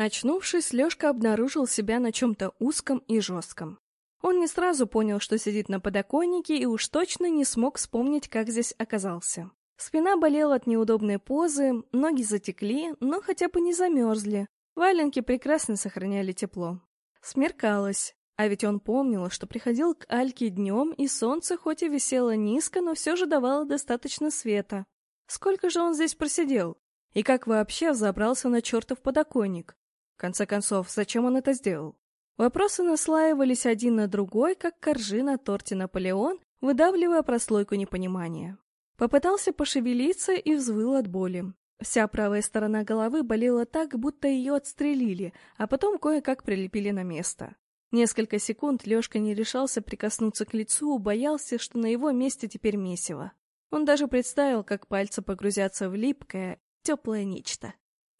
Очнувшись, Лёшка обнаружил себя на чем-то узком и жестком. Он не сразу понял, что сидит на подоконнике, и уж точно не смог вспомнить, как здесь оказался. Спина болела от неудобной позы, ноги затекли, но хотя бы не замерзли. Валенки прекрасно сохраняли тепло. Смеркалось, а ведь он помнил, что приходил к Альке днем, и солнце хоть и висело низко, но все же давало достаточно света. Сколько же он здесь просидел? И как вообще взобрался на чертов подоконник? Конце концов, зачем он это сделал? Вопросы наслаивались один на другой, как коржи на торте Наполеон, выдавливая прослойку непонимания. Попытался пошевелиться и взвыл от боли. Вся правая сторона головы болела так, будто ее отстрелили, а потом кое-как прилепили на место. Несколько секунд Лешка не решался прикоснуться к лицу, боялся, что на его месте теперь месиво. Он даже представил, как пальцы погрузятся в липкое, теплое нечто.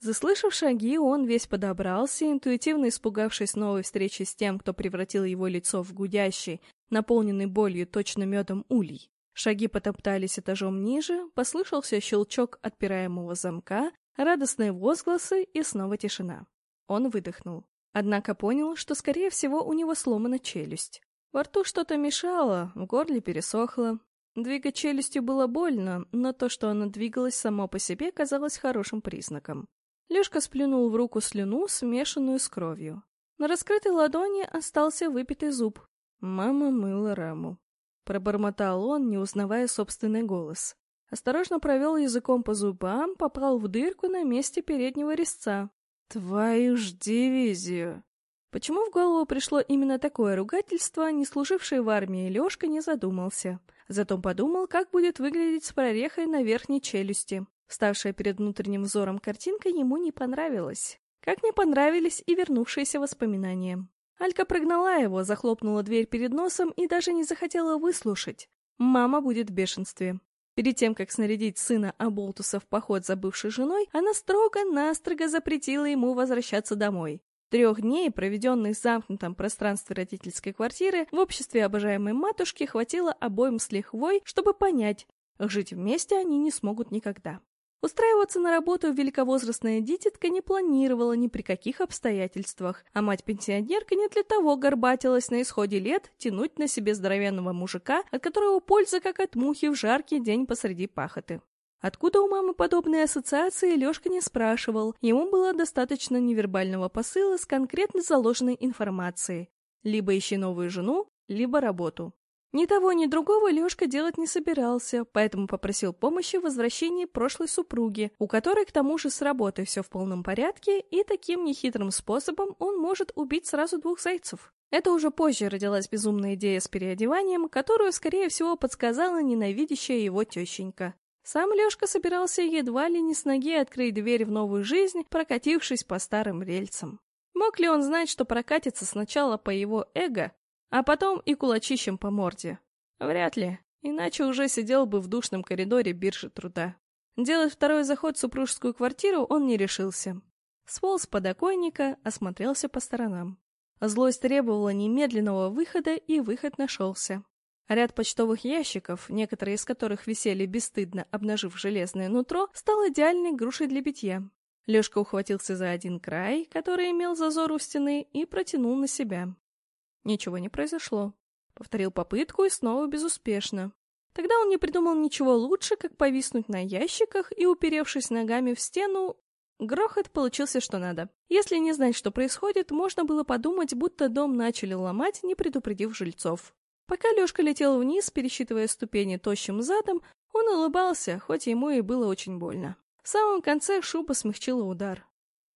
Заслышав шаги, он весь подобрался, интуитивно испугавшись новой встречи с тем, кто превратил его лицо в гудящий, наполненный болью точно медом улей. Шаги потоптались этажом ниже, послышался щелчок отпираемого замка, радостные возгласы и снова тишина. Он выдохнул. Однако понял, что, скорее всего, у него сломана челюсть. Во рту что-то мешало, в горле пересохло. Двигать челюстью было больно, но то, что она двигалась само по себе, казалось хорошим признаком. Лёшка сплюнул в руку слюну, смешанную с кровью. На раскрытой ладони остался выпитый зуб. Мама мыла раму. Пробормотал он, не узнавая собственный голос. Осторожно провел языком по зубам, попал в дырку на месте переднего резца. Твою ж дивизию! Почему в голову пришло именно такое ругательство, не служивший в армии Лёшка не задумался. Зато подумал, как будет выглядеть с прорехой на верхней челюсти. Ставшая перед внутренним взором картинка ему не понравилась. Как не понравились и вернувшиеся воспоминания. Алька прогнала его, захлопнула дверь перед носом и даже не захотела выслушать. Мама будет в бешенстве. Перед тем, как снарядить сына Аболтуса в поход за бывшей женой, она строго-настрого запретила ему возвращаться домой. Трех дней, проведенных в замкнутом пространстве родительской квартиры, в обществе обожаемой матушки хватило обоим с лихвой, чтобы понять, жить вместе они не смогут никогда. Устраиваться на работу великовозрастная дитятка не планировала ни при каких обстоятельствах, а мать-пенсионерка не для того горбатилась на исходе лет тянуть на себе здоровенного мужика, от которого польза как от мухи в жаркий день посреди пахоты. Откуда у мамы подобные ассоциации, Лёшка не спрашивал, ему было достаточно невербального посыла с конкретно заложенной информацией. Либо ищи новую жену, либо работу. Ни того, ни другого Лёшка делать не собирался, поэтому попросил помощи в возвращении прошлой супруги, у которой к тому же с работой все в полном порядке, и таким нехитрым способом он может убить сразу двух зайцев. Это уже позже родилась безумная идея с переодеванием, которую, скорее всего, подсказала ненавидящая его тещенька. Сам Лёшка собирался едва ли не с ноги открыть дверь в новую жизнь, прокатившись по старым рельсам. Мог ли он знать, что прокатится сначала по его эго, а потом и кулачищем по морде. Вряд ли, иначе уже сидел бы в душном коридоре биржи труда. Делать второй заход в супружескую квартиру он не решился. Сполз подоконника, осмотрелся по сторонам. Злость требовала немедленного выхода, и выход нашелся. Ряд почтовых ящиков, некоторые из которых висели бесстыдно, обнажив железное нутро, стал идеальной грушей для битья. Лёшка ухватился за один край, который имел зазор у стены, и протянул на себя. Ничего не произошло. Повторил попытку и снова безуспешно. Тогда он не придумал ничего лучше, как повиснуть на ящиках и, уперевшись ногами в стену, грохот получился что надо. Если не знать, что происходит, можно было подумать, будто дом начали ломать, не предупредив жильцов. Пока Лёшка летел вниз, пересчитывая ступени тощим задом, он улыбался, хоть ему и было очень больно. В самом конце шуба смягчила удар.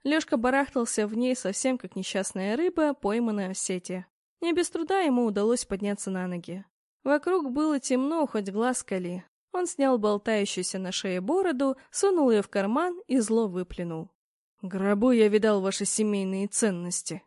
Лёшка барахтался в ней совсем как несчастная рыба, пойманная в сети. Не без труда ему удалось подняться на ноги. Вокруг было темно, хоть глаз кали. Он снял болтающуюся на шее бороду, сунул ее в карман и зло выплюнул. «В гробу я видал ваши семейные ценности.